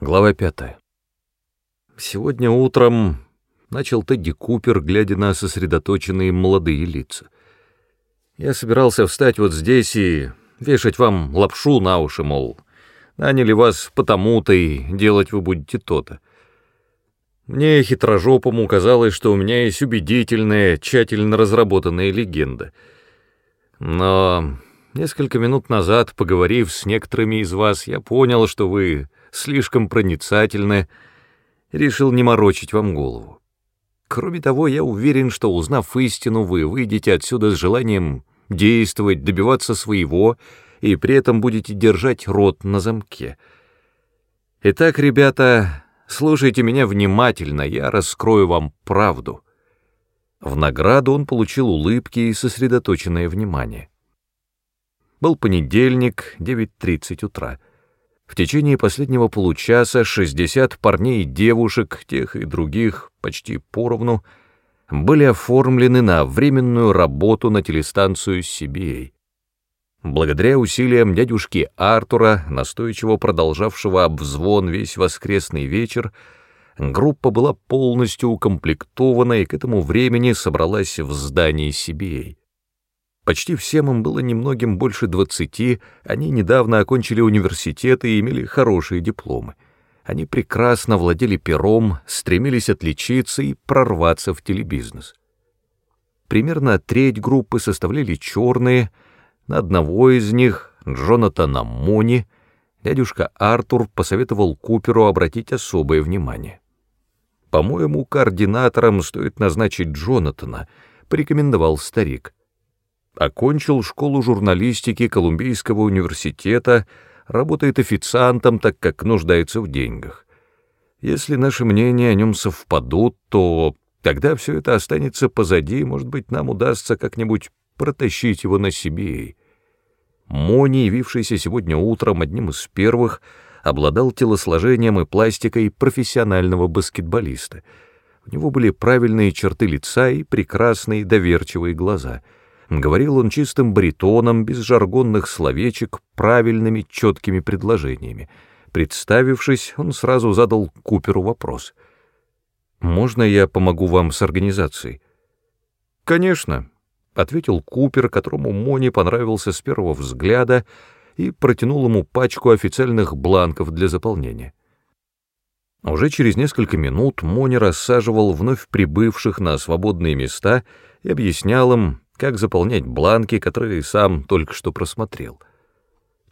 Глава пятая. Сегодня утром начал Тедди Купер, глядя на сосредоточенные молодые лица. Я собирался встать вот здесь и вешать вам лапшу на уши, мол, наняли вас потому-то и делать вы будете то-то. Мне хитрожопому казалось, что у меня есть убедительная, тщательно разработанная легенда. Но несколько минут назад, поговорив с некоторыми из вас, я понял, что вы слишком проницательны, решил не морочить вам голову. Кроме того, я уверен, что, узнав истину, вы выйдете отсюда с желанием действовать, добиваться своего, и при этом будете держать рот на замке. Итак, ребята, слушайте меня внимательно, я раскрою вам правду. В награду он получил улыбки и сосредоточенное внимание. Был понедельник, 9.30 утра. В течение последнего получаса 60 парней и девушек, тех и других, почти поровну, были оформлены на временную работу на телестанцию CBA. Благодаря усилиям дядюшки Артура, настойчиво продолжавшего обзвон весь воскресный вечер, группа была полностью укомплектована и к этому времени собралась в здании CBA. Почти всем им было немногим больше двадцати, они недавно окончили университеты и имели хорошие дипломы. Они прекрасно владели пером, стремились отличиться и прорваться в телебизнес. Примерно треть группы составляли черные, на одного из них, Джонатана Мони, дядюшка Артур посоветовал Куперу обратить особое внимание. «По-моему, координатором стоит назначить Джонатана», — порекомендовал старик — окончил школу журналистики Колумбийского университета, работает официантом, так как нуждается в деньгах. Если наши мнения о нем совпадут, то тогда все это останется позади, может быть, нам удастся как-нибудь протащить его на себе. Мони, явившийся сегодня утром одним из первых, обладал телосложением и пластикой профессионального баскетболиста. У него были правильные черты лица и прекрасные доверчивые глаза — Говорил он чистым баритоном, без жаргонных словечек, правильными, четкими предложениями. Представившись, он сразу задал Куперу вопрос. «Можно я помогу вам с организацией?» «Конечно», — ответил Купер, которому Мони понравился с первого взгляда, и протянул ему пачку официальных бланков для заполнения. Уже через несколько минут Мони рассаживал вновь прибывших на свободные места и объяснял им, как заполнять бланки, которые сам только что просмотрел.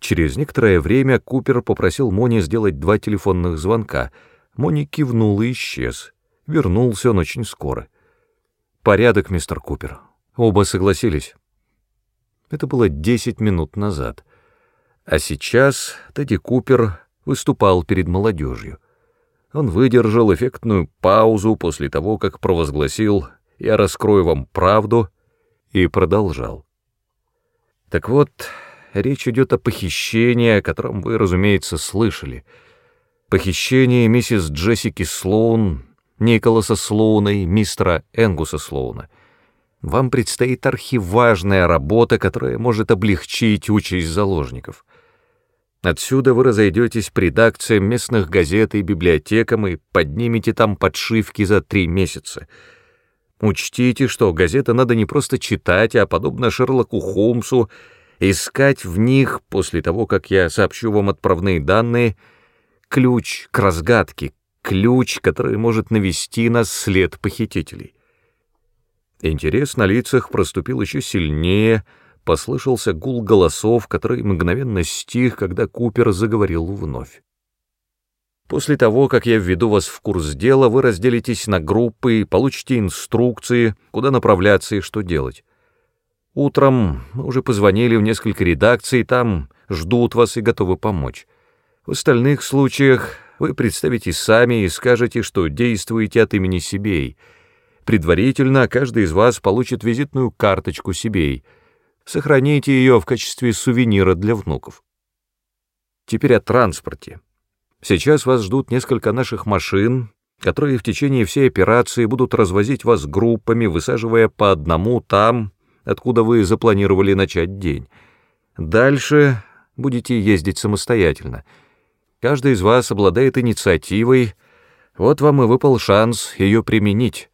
Через некоторое время Купер попросил Мони сделать два телефонных звонка. Мони кивнул и исчез. Вернулся он очень скоро. «Порядок, мистер Купер». Оба согласились. Это было десять минут назад. А сейчас Тедди Купер выступал перед молодежью. Он выдержал эффектную паузу после того, как провозгласил «Я раскрою вам правду», и продолжал. Так вот, речь идет о похищении, о котором вы, разумеется, слышали. Похищении миссис Джессики Слоун, Николаса Слоуна и мистера Энгуса Слоуна. Вам предстоит архиважная работа, которая может облегчить участь заложников. Отсюда вы разойдетесь по редакциям местных газет и библиотекам и поднимете там подшивки за три месяца — Учтите, что газеты надо не просто читать, а, подобно Шерлоку Холмсу, искать в них, после того, как я сообщу вам отправные данные, ключ к разгадке, ключ, который может навести нас след похитителей. Интерес на лицах проступил еще сильнее, послышался гул голосов, который мгновенно стих, когда Купер заговорил вновь. После того, как я введу вас в курс дела, вы разделитесь на группы получите инструкции, куда направляться и что делать. Утром мы уже позвонили в несколько редакций, там ждут вас и готовы помочь. В остальных случаях вы представите сами и скажете, что действуете от имени Сибей. Предварительно каждый из вас получит визитную карточку Сибей. Сохраните ее в качестве сувенира для внуков. Теперь о транспорте. Сейчас вас ждут несколько наших машин, которые в течение всей операции будут развозить вас группами, высаживая по одному там, откуда вы запланировали начать день. Дальше будете ездить самостоятельно. Каждый из вас обладает инициативой, вот вам и выпал шанс ее применить.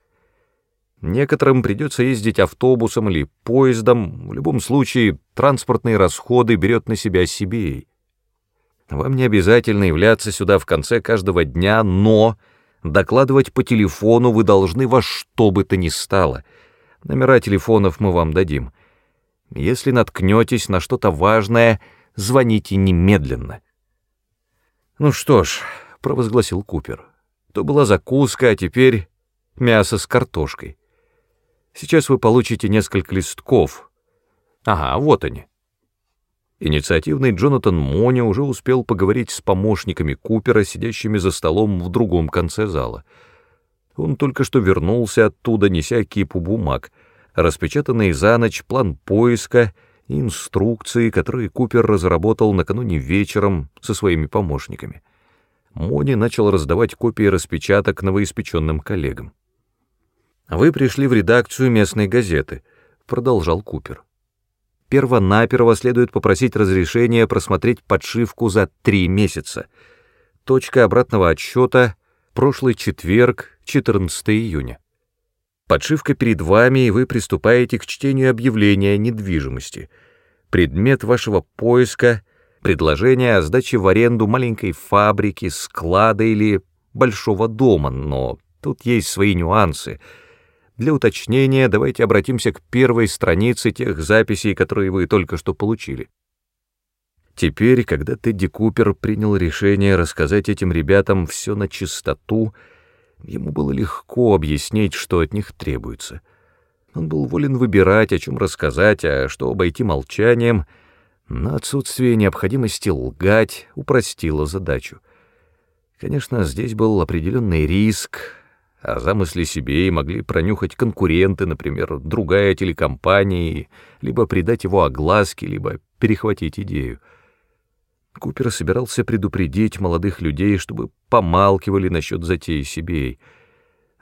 Некоторым придется ездить автобусом или поездом, в любом случае транспортные расходы берет на себя Сибирь. Вам не обязательно являться сюда в конце каждого дня, но докладывать по телефону вы должны во что бы то ни стало. Номера телефонов мы вам дадим. Если наткнетесь на что-то важное, звоните немедленно. «Ну что ж», — провозгласил Купер, — «то была закуска, а теперь мясо с картошкой. Сейчас вы получите несколько листков. Ага, вот они». Инициативный Джонатан Мони уже успел поговорить с помощниками Купера, сидящими за столом в другом конце зала. Он только что вернулся оттуда, неся кипу бумаг, распечатанный за ночь план поиска и инструкции, которые Купер разработал накануне вечером со своими помощниками. Мони начал раздавать копии распечаток новоиспеченным коллегам. «Вы пришли в редакцию местной газеты», — продолжал Купер перво-наперво следует попросить разрешения просмотреть подшивку за три месяца. Точка обратного отсчета — прошлый четверг, 14 июня. Подшивка перед вами, и вы приступаете к чтению объявления недвижимости. Предмет вашего поиска — предложение о сдаче в аренду маленькой фабрики, склада или большого дома, но тут есть свои нюансы — для уточнения давайте обратимся к первой странице тех записей, которые вы только что получили. Теперь, когда Тедди Купер принял решение рассказать этим ребятам все на чистоту, ему было легко объяснить, что от них требуется. Он был волен выбирать, о чем рассказать, а что обойти молчанием, но отсутствие необходимости лгать упростило задачу. Конечно, здесь был определенный риск, о замысле себе и могли пронюхать конкуренты, например, другая телекомпания, либо придать его огласке, либо перехватить идею. Купер собирался предупредить молодых людей, чтобы помалкивали насчет затеи себе.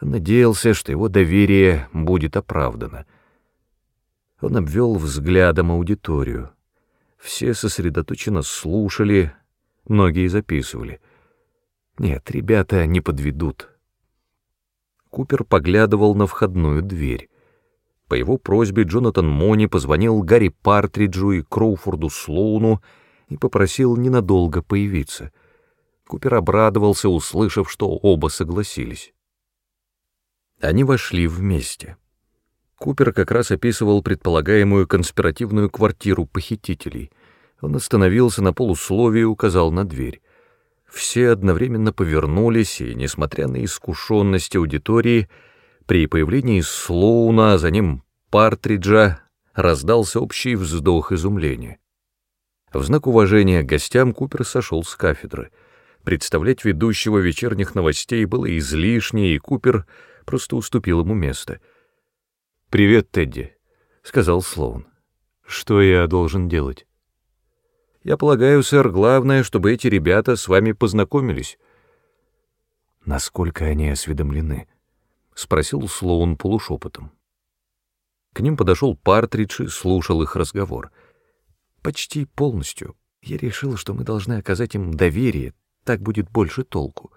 Надеялся, что его доверие будет оправдано. Он обвел взглядом аудиторию. Все сосредоточенно слушали, многие записывали. Нет, ребята не подведут. Купер поглядывал на входную дверь. По его просьбе Джонатан Мони позвонил Гарри Партриджу и Кроуфорду Слоуну и попросил ненадолго появиться. Купер обрадовался, услышав, что оба согласились. Они вошли вместе. Купер как раз описывал предполагаемую конспиративную квартиру похитителей. Он остановился на полусловии и указал на дверь. Все одновременно повернулись, и, несмотря на искушенность аудитории, при появлении Слоуна, за ним Партриджа, раздался общий вздох изумления. В знак уважения гостям Купер сошел с кафедры. Представлять ведущего вечерних новостей было излишне, и Купер просто уступил ему место. «Привет, Тедди», — сказал Слоун. «Что я должен делать?» Я полагаю, сэр, главное, чтобы эти ребята с вами познакомились. Насколько они осведомлены? спросил Слоун полушепотом. К ним подошел Партридж и слушал их разговор. Почти полностью. Я решил, что мы должны оказать им доверие, так будет больше толку.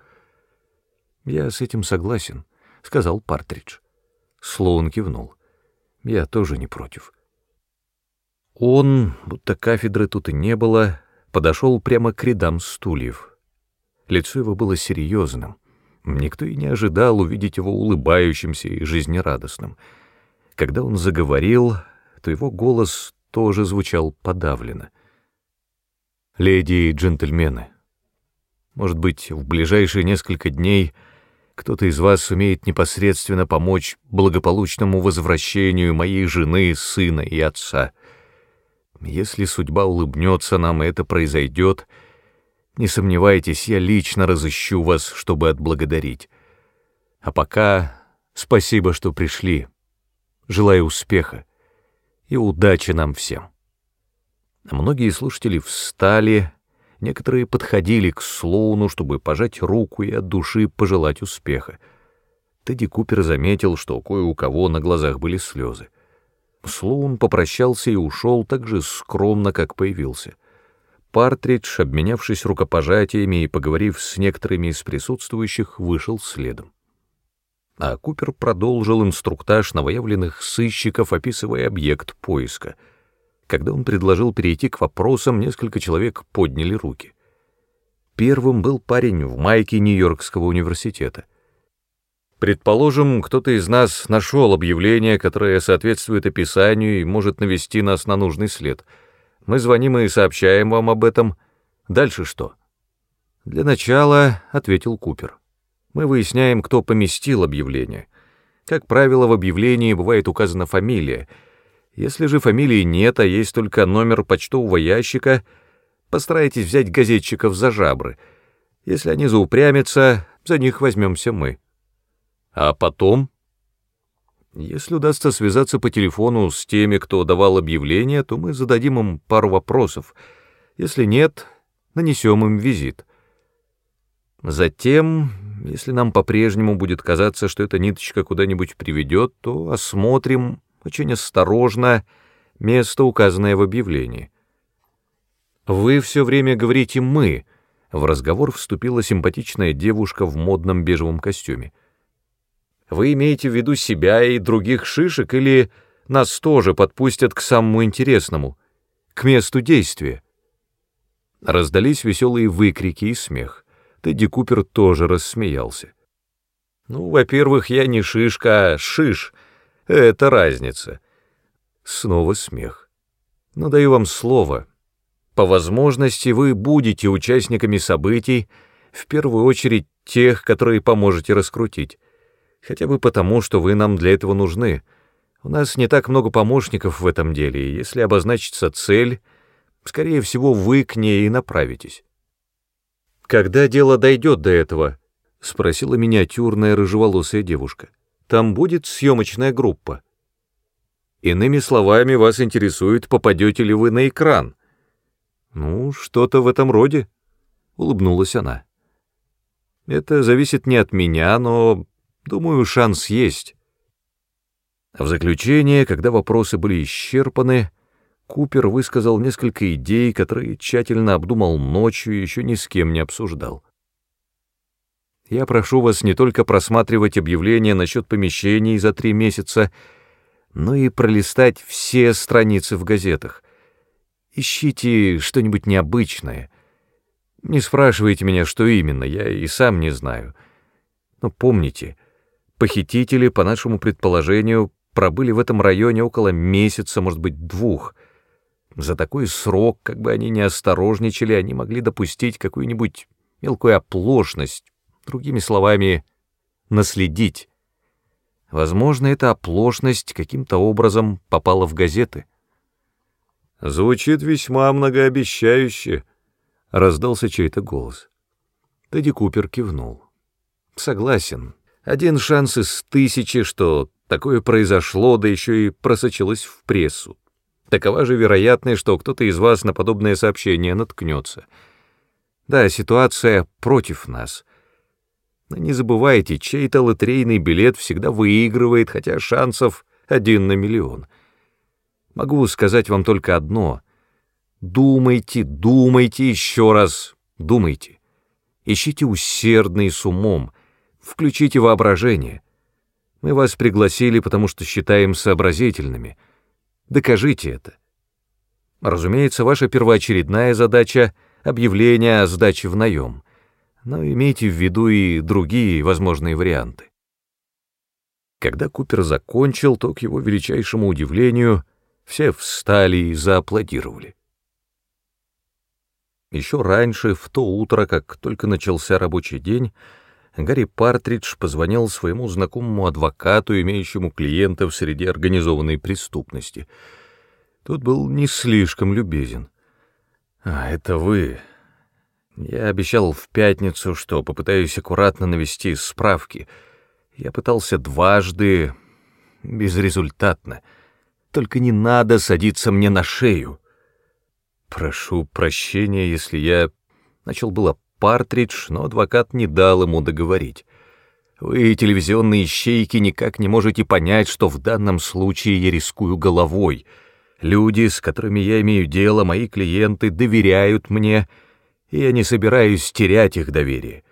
Я с этим согласен, сказал Партридж. Слоун кивнул. Я тоже не против. Он, будто кафедры тут и не было, подошел прямо к рядам стульев. Лицо его было серьезным. Никто и не ожидал увидеть его улыбающимся и жизнерадостным. Когда он заговорил, то его голос тоже звучал подавленно. «Леди и джентльмены, может быть, в ближайшие несколько дней кто-то из вас сумеет непосредственно помочь благополучному возвращению моей жены, сына и отца». Если судьба улыбнется нам, и это произойдет, не сомневайтесь, я лично разыщу вас, чтобы отблагодарить. А пока спасибо, что пришли. Желаю успеха и удачи нам всем. Многие слушатели встали, некоторые подходили к Слоуну, чтобы пожать руку и от души пожелать успеха. Тедди Купер заметил, что кое у кого на глазах были слезы. Слоун попрощался и ушел так же скромно, как появился. Партридж, обменявшись рукопожатиями и поговорив с некоторыми из присутствующих, вышел следом. А Купер продолжил инструктаж новоявленных сыщиков, описывая объект поиска. Когда он предложил перейти к вопросам, несколько человек подняли руки. Первым был парень в майке Нью-Йоркского университета. Предположим, кто-то из нас нашел объявление, которое соответствует описанию и может навести нас на нужный след. Мы звоним и сообщаем вам об этом. Дальше что? Для начала, — ответил Купер, — мы выясняем, кто поместил объявление. Как правило, в объявлении бывает указана фамилия. Если же фамилии нет, а есть только номер почтового ящика — Постарайтесь взять газетчиков за жабры. Если они заупрямятся, за них возьмемся мы. А потом... Если удастся связаться по телефону с теми, кто давал объявление, то мы зададим им пару вопросов. Если нет, нанесем им визит. Затем, если нам по-прежнему будет казаться, что эта ниточка куда-нибудь приведет, то осмотрим очень осторожно место, указанное в объявлении. «Вы все время говорите «мы», — в разговор вступила симпатичная девушка в модном бежевом костюме. «Вы имеете в виду себя и других шишек или нас тоже подпустят к самому интересному, к месту действия?» Раздались веселые выкрики и смех. Тедди Купер тоже рассмеялся. «Ну, во-первых, я не шишка, а шиш. Это разница». Снова смех. «Но даю вам слово, по возможности вы будете участниками событий, в первую очередь тех, которые поможете раскрутить. Хотя бы потому, что вы нам для этого нужны. У нас не так много помощников в этом деле, и если обозначится цель, скорее всего, вы к ней и направитесь. «Когда дело дойдет до этого?» — спросила миниатюрная рыжеволосая девушка. «Там будет съемочная группа». Иными словами, вас интересует, попадете ли вы на экран — «Ну, что-то в этом роде», — улыбнулась она. «Это зависит не от меня, но, думаю, шанс есть». В заключение, когда вопросы были исчерпаны, Купер высказал несколько идей, которые тщательно обдумал ночью и еще ни с кем не обсуждал. «Я прошу вас не только просматривать объявления насчет помещений за три месяца, но и пролистать все страницы в газетах. Ищите что-нибудь необычное. Не спрашивайте меня, что именно, я и сам не знаю. Но помните, похитители, по нашему предположению, пробыли в этом районе около месяца, может быть, двух. За такой срок, как бы они ни осторожничали, они могли допустить какую-нибудь мелкую оплошность, другими словами, наследить. Возможно, эта оплошность каким-то образом попала в газеты — «Звучит весьма многообещающе», — раздался чей-то голос. Тедди Купер кивнул. «Согласен. Один шанс из тысячи, что такое произошло, да еще и просочилось в прессу. Такова же вероятность, что кто-то из вас на подобное сообщение наткнется. Да, ситуация против нас. Но не забывайте, чей-то лотерейный билет всегда выигрывает, хотя шансов один на миллион — Могу сказать вам только одно. Думайте, думайте еще раз, думайте. Ищите усердно и с умом, включите воображение. Мы вас пригласили, потому что считаем сообразительными. Докажите это. Разумеется, ваша первоочередная задача — объявление о сдаче в наем, но имейте в виду и другие возможные варианты. Когда Купер закончил, то, к его величайшему удивлению — все встали и зааплодировали. Еще раньше, в то утро, как только начался рабочий день, Гарри Партридж позвонил своему знакомому адвокату, имеющему клиентов среди организованной преступности. Тот был не слишком любезен. «А, это вы. Я обещал в пятницу, что попытаюсь аккуратно навести справки. Я пытался дважды, безрезультатно». Только не надо садиться мне на шею. Прошу прощения, если я... Начал было Партридж, но адвокат не дал ему договорить. Вы, телевизионные щейки, никак не можете понять, что в данном случае я рискую головой. Люди, с которыми я имею дело, мои клиенты, доверяют мне, и я не собираюсь терять их доверие.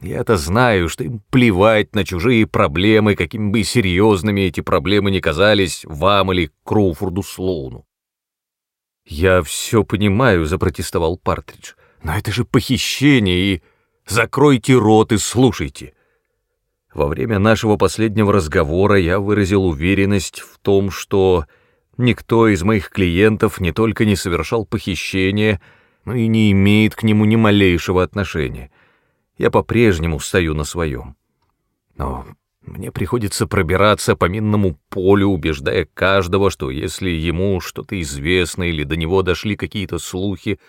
Я-то знаю, что им плевать на чужие проблемы, какими бы серьезными эти проблемы ни казались вам или Кроуфорду Слоуну. «Я все понимаю», — запротестовал Партридж, — «но это же похищение, и закройте рот и слушайте». Во время нашего последнего разговора я выразил уверенность в том, что никто из моих клиентов не только не совершал похищение, но и не имеет к нему ни малейшего отношения я по-прежнему стою на своем. Но мне приходится пробираться по минному полю, убеждая каждого, что если ему что-то известно или до него дошли какие-то слухи,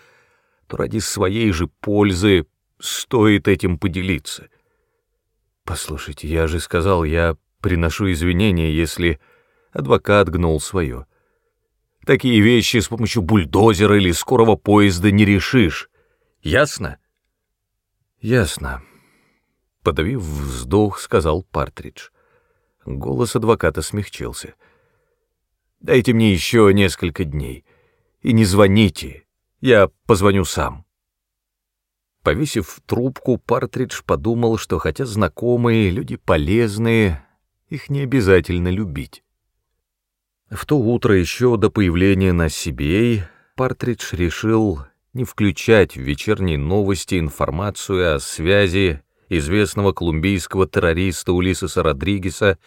то ради своей же пользы стоит этим поделиться. Послушайте, я же сказал, я приношу извинения, если адвокат гнул свое. Такие вещи с помощью бульдозера или скорого поезда не решишь. Ясно? «Ясно», — подавив вздох, сказал Партридж. Голос адвоката смягчился. «Дайте мне еще несколько дней. И не звоните, я позвоню сам». Повесив трубку, Партридж подумал, что хотя знакомые, люди полезные, их не обязательно любить. В то утро еще до появления на Сибей Партридж решил не включать в вечерние новости информацию о связи известного колумбийского террориста Улисеса Родригеса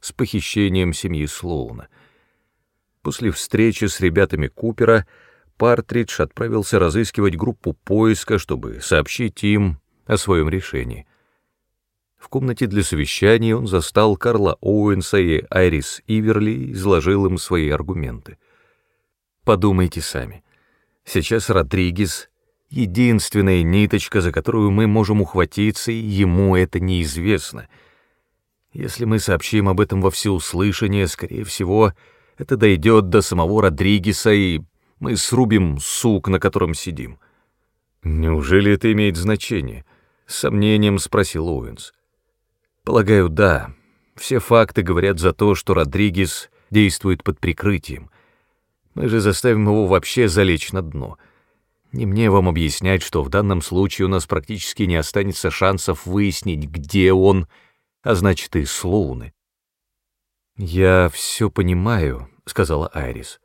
с похищением семьи Слоуна. После встречи с ребятами Купера Партридж отправился разыскивать группу поиска, чтобы сообщить им о своем решении. В комнате для совещаний он застал Карла Оуэнса и Айрис Иверли и изложил им свои аргументы. Подумайте сами. Сейчас Родригес — единственная ниточка, за которую мы можем ухватиться, и ему это неизвестно. Если мы сообщим об этом во всеуслышание, скорее всего, это дойдет до самого Родригеса, и мы срубим сук, на котором сидим. «Неужели это имеет значение?» — сомнением спросил Оуэнс. «Полагаю, да. Все факты говорят за то, что Родригес действует под прикрытием. Мы же заставим его вообще залечь на дно. Не мне вам объяснять, что в данном случае у нас практически не останется шансов выяснить, где он, а значит и Слоуны. «Я все понимаю», — сказала Айрис.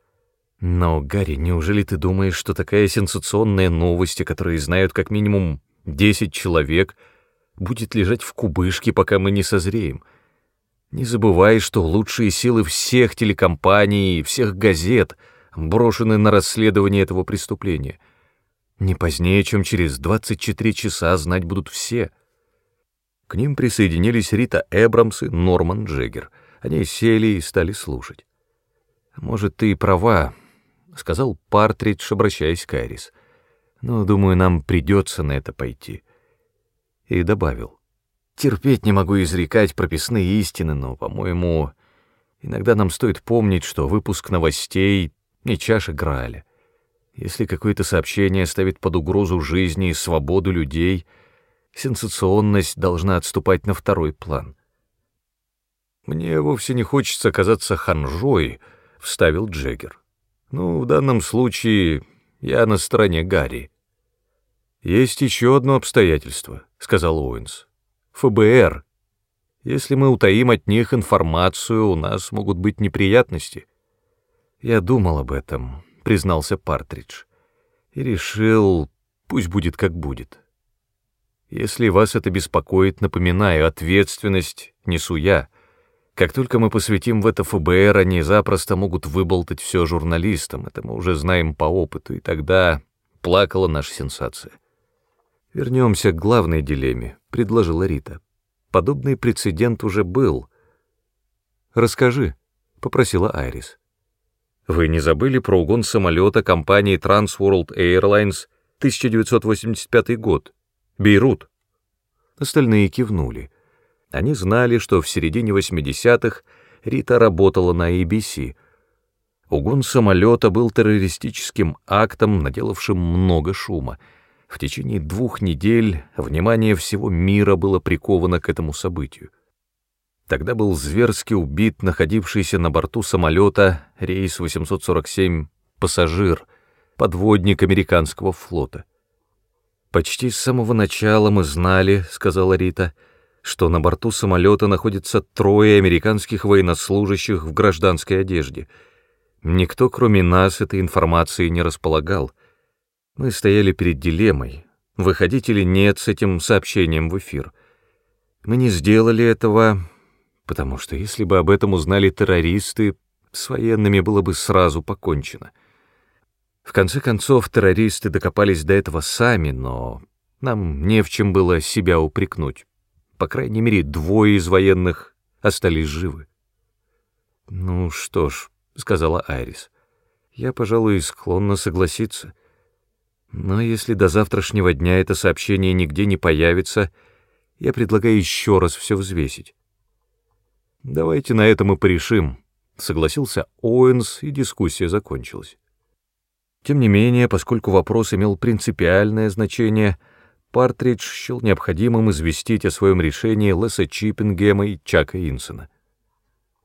«Но, Гарри, неужели ты думаешь, что такая сенсационная новость, о которой знают как минимум десять человек, будет лежать в кубышке, пока мы не созреем?» Не забывай, что лучшие силы всех телекомпаний и всех газет — брошены на расследование этого преступления. Не позднее, чем через 24 часа знать будут все. К ним присоединились Рита Эбрамс и Норман Джеггер. Они сели и стали слушать. «Может, ты и права», — сказал Партридж, обращаясь к Айрис. «Но, думаю, нам придется на это пойти». И добавил. «Терпеть не могу изрекать прописные истины, но, по-моему, иногда нам стоит помнить, что выпуск новостей не чаша Грааля. Если какое-то сообщение ставит под угрозу жизни и свободу людей, сенсационность должна отступать на второй план. «Мне вовсе не хочется казаться ханжой», — вставил Джеггер. «Ну, в данном случае я на стороне Гарри». «Есть еще одно обстоятельство», — сказал Оуэнс. «ФБР. Если мы утаим от них информацию, у нас могут быть неприятности. «Я думал об этом», — признался Партридж, — «и решил, пусть будет как будет. Если вас это беспокоит, напоминаю, ответственность несу я. Как только мы посвятим в это ФБР, они запросто могут выболтать все журналистам, это мы уже знаем по опыту, и тогда плакала наша сенсация». «Вернемся к главной дилемме», — предложила Рита. «Подобный прецедент уже был». «Расскажи», — попросила Айрис. Вы не забыли про угон самолета компании Transworld Airlines 1985 год? Бейрут. Остальные кивнули. Они знали, что в середине 80-х Рита работала на ABC. Угон самолета был террористическим актом, наделавшим много шума. В течение двух недель внимание всего мира было приковано к этому событию. Тогда был зверски убит находившийся на борту самолета рейс 847 пассажир, подводник американского флота. «Почти с самого начала мы знали, — сказала Рита, — что на борту самолета находится трое американских военнослужащих в гражданской одежде. Никто, кроме нас, этой информации не располагал. Мы стояли перед дилеммой, выходить или нет с этим сообщением в эфир. Мы не сделали этого, потому что если бы об этом узнали террористы, с военными было бы сразу покончено. В конце концов, террористы докопались до этого сами, но нам не в чем было себя упрекнуть. По крайней мере, двое из военных остались живы. «Ну что ж», — сказала Айрис, — «я, пожалуй, склонна согласиться. Но если до завтрашнего дня это сообщение нигде не появится, я предлагаю еще раз все взвесить». «Давайте на этом и порешим», — согласился Оуэнс, и дискуссия закончилась. Тем не менее, поскольку вопрос имел принципиальное значение, Партридж счел необходимым известить о своем решении Леса Чиппингема и Чака Инсона.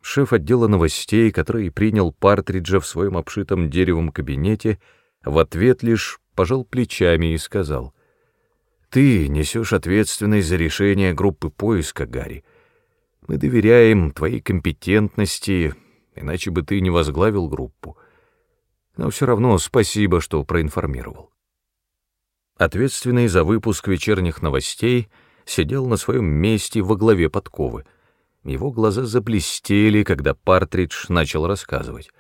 Шеф отдела новостей, который принял Партриджа в своем обшитом деревом кабинете, в ответ лишь пожал плечами и сказал, «Ты несешь ответственность за решение группы поиска, Гарри. Мы доверяем твоей компетентности, иначе бы ты не возглавил группу но все равно спасибо, что проинформировал. Ответственный за выпуск вечерних новостей сидел на своем месте во главе подковы. Его глаза заблестели, когда Партридж начал рассказывать.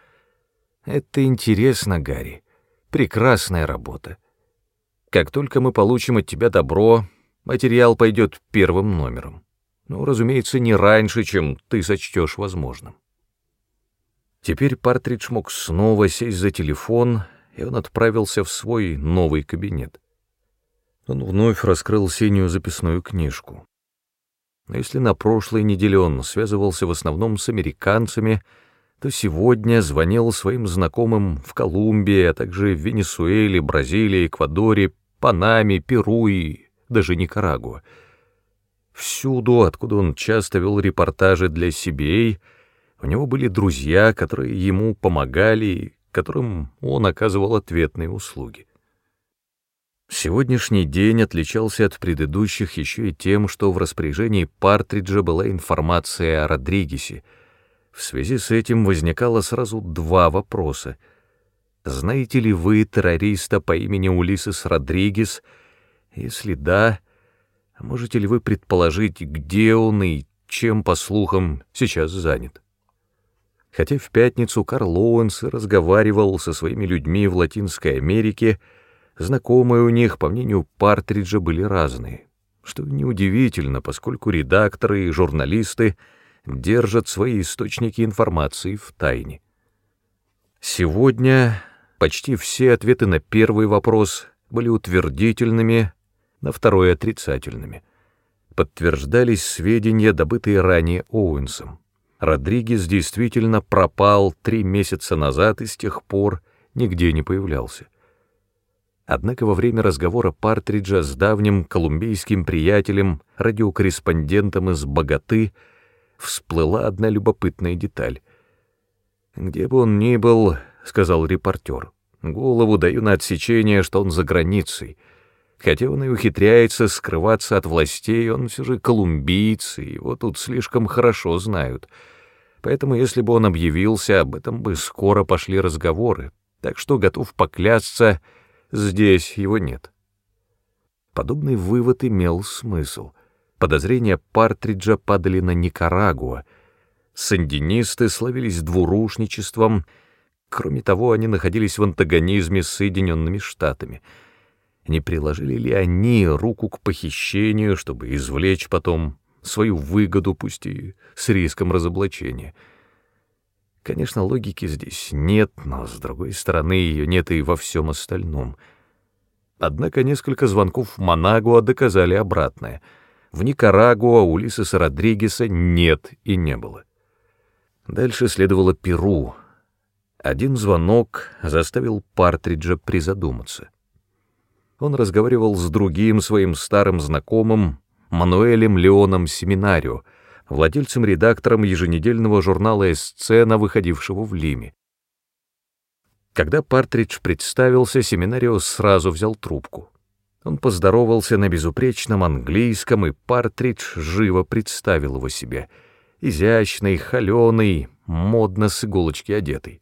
«Это интересно, Гарри. Прекрасная работа. Как только мы получим от тебя добро, материал пойдет первым номером. Ну, разумеется, не раньше, чем ты сочтешь возможным. Теперь Партридж мог снова сесть за телефон, и он отправился в свой новый кабинет. Он вновь раскрыл синюю записную книжку. Но если на прошлой неделе он связывался в основном с американцами, то сегодня звонил своим знакомым в Колумбии, а также в Венесуэле, Бразилии, Эквадоре, Панаме, Перу и даже Никарагуа. Всюду, откуда он часто вел репортажи для CBA, у него были друзья, которые ему помогали и которым он оказывал ответные услуги. Сегодняшний день отличался от предыдущих еще и тем, что в распоряжении Партриджа была информация о Родригесе. В связи с этим возникало сразу два вопроса. Знаете ли вы террориста по имени Улисес Родригес? Если да, можете ли вы предположить, где он и чем, по слухам, сейчас занят? Хотя в пятницу Карл Оуэнс разговаривал со своими людьми в Латинской Америке, знакомые у них, по мнению Партриджа, были разные, что неудивительно, поскольку редакторы и журналисты держат свои источники информации в тайне. Сегодня почти все ответы на первый вопрос были утвердительными, на второй — отрицательными. Подтверждались сведения, добытые ранее Оуэнсом. Родригес действительно пропал три месяца назад и с тех пор нигде не появлялся. Однако во время разговора Партриджа с давним колумбийским приятелем, радиокорреспондентом из Богаты, всплыла одна любопытная деталь. «Где бы он ни был, — сказал репортер, — голову даю на отсечение, что он за границей. Хотя он и ухитряется скрываться от властей, он все же колумбийцы, его тут слишком хорошо знают» поэтому если бы он объявился, об этом бы скоро пошли разговоры, так что готов поклясться, здесь его нет. Подобный вывод имел смысл. Подозрения Партриджа падали на Никарагуа. Сандинисты славились двурушничеством, кроме того, они находились в антагонизме с Соединенными Штатами. Не приложили ли они руку к похищению, чтобы извлечь потом свою выгоду, пусть и с риском разоблачения. Конечно, логики здесь нет, но, с другой стороны, ее нет и во всем остальном. Однако несколько звонков в Манагуа доказали обратное. В Никарагуа у Лисиса Родригеса нет и не было. Дальше следовало Перу. Один звонок заставил Партриджа призадуматься. Он разговаривал с другим своим старым знакомым, Мануэлем Леоном Семинарио, владельцем-редактором еженедельного журнала «Эсцена», выходившего в Лиме. Когда Партридж представился, семинарио сразу взял трубку. Он поздоровался на безупречном английском, и Партридж живо представил его себе. Изящный, холеный, модно с иголочки одетый.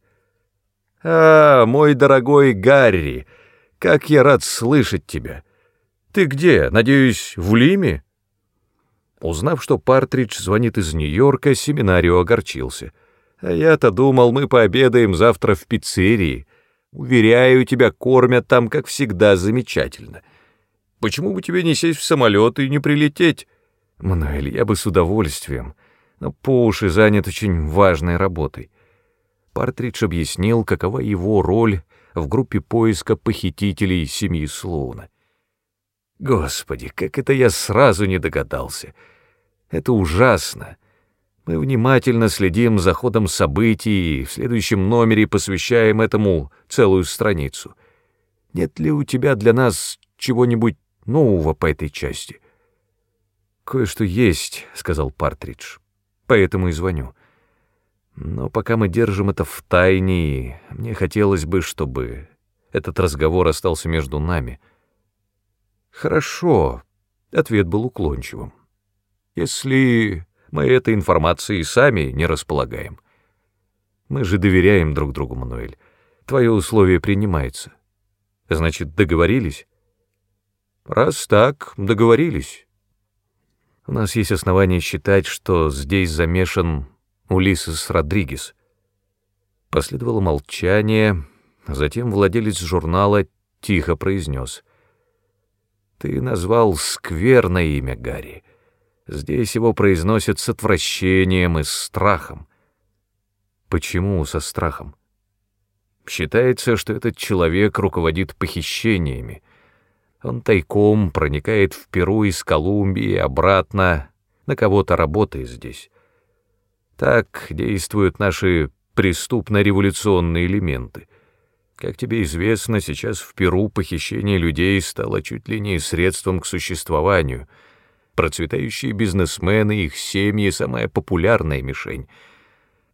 «А, мой дорогой Гарри, как я рад слышать тебя! Ты где, надеюсь, в Лиме?» Узнав, что Партридж звонит из Нью-Йорка, семинарио огорчился. «А я-то думал, мы пообедаем завтра в пиццерии. Уверяю, тебя кормят там, как всегда, замечательно. Почему бы тебе не сесть в самолет и не прилететь?» «Мануэль, я бы с удовольствием, но по уши занят очень важной работой». Партридж объяснил, какова его роль в группе поиска похитителей семьи Слоуна. Господи, как это я сразу не догадался. Это ужасно. Мы внимательно следим за ходом событий и в следующем номере посвящаем этому целую страницу. Нет ли у тебя для нас чего-нибудь нового по этой части? Кое-что есть, — сказал Партридж, — поэтому и звоню. Но пока мы держим это в тайне, мне хотелось бы, чтобы этот разговор остался между нами. Хорошо, ответ был уклончивым. Если мы этой информацией сами не располагаем. Мы же доверяем друг другу, Мануэль. Твое условие принимается. Значит, договорились? Раз так, договорились. У нас есть основания считать, что здесь замешан Улисес Родригес. Последовало молчание, затем владелец журнала тихо произнес. «Ты назвал скверное имя, Гарри. Здесь его произносят с отвращением и страхом». «Почему со страхом?» Считается, что этот человек руководит похищениями. Он тайком проникает в Перу из Колумбии обратно, на кого-то работает здесь. Так действуют наши преступно-революционные элементы. Как тебе известно, сейчас в Перу похищение людей стало чуть ли не средством к существованию. Процветающие бизнесмены, их семьи — самая популярная мишень.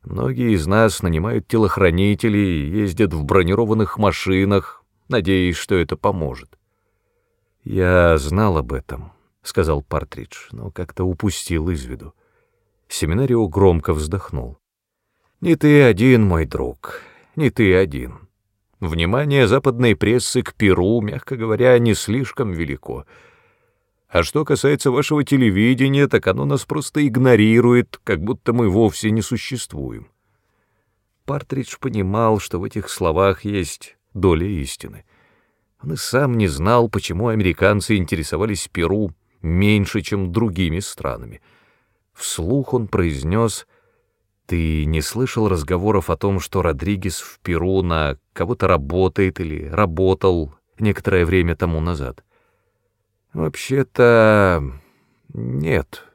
Многие из нас нанимают телохранителей, ездят в бронированных машинах, надеясь, что это поможет. «Я знал об этом», — сказал Партридж, но как-то упустил из виду. Семинарио громко вздохнул. «Не ты один, мой друг, не ты один. Внимание западной прессы к Перу, мягко говоря, не слишком велико. А что касается вашего телевидения, так оно нас просто игнорирует, как будто мы вовсе не существуем». Партридж понимал, что в этих словах есть доля истины. Он и сам не знал, почему американцы интересовались Перу меньше, чем другими странами — Вслух он произнес «Ты не слышал разговоров о том, что Родригес в Перу на кого-то работает или работал некоторое время тому назад?» «Вообще-то... нет».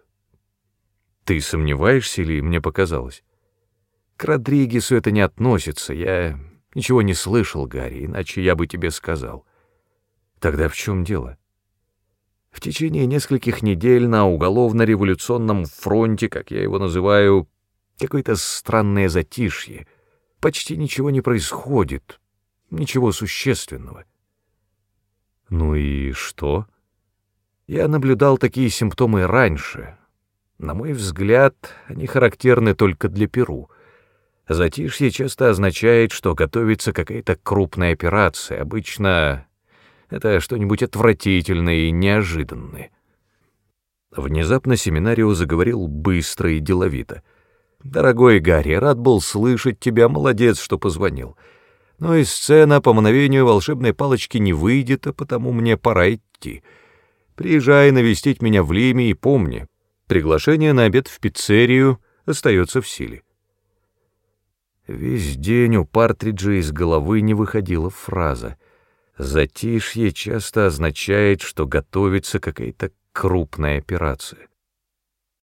«Ты сомневаешься или мне показалось?» «К Родригесу это не относится. Я ничего не слышал, Гарри, иначе я бы тебе сказал». «Тогда в чем дело?» В течение нескольких недель на уголовно-революционном фронте, как я его называю, какое-то странное затишье. Почти ничего не происходит, ничего существенного. Ну и что? Я наблюдал такие симптомы раньше. На мой взгляд, они характерны только для Перу. Затишье часто означает, что готовится какая-то крупная операция, обычно это что-нибудь отвратительное и неожиданное. Внезапно семинарио заговорил быстро и деловито. «Дорогой Гарри, рад был слышать тебя, молодец, что позвонил. Но и сцена по мановению волшебной палочки не выйдет, а потому мне пора идти. Приезжай навестить меня в Лиме и помни, приглашение на обед в пиццерию остается в силе». Весь день у Партриджа из головы не выходила фраза — Затишье часто означает, что готовится какая-то крупная операция.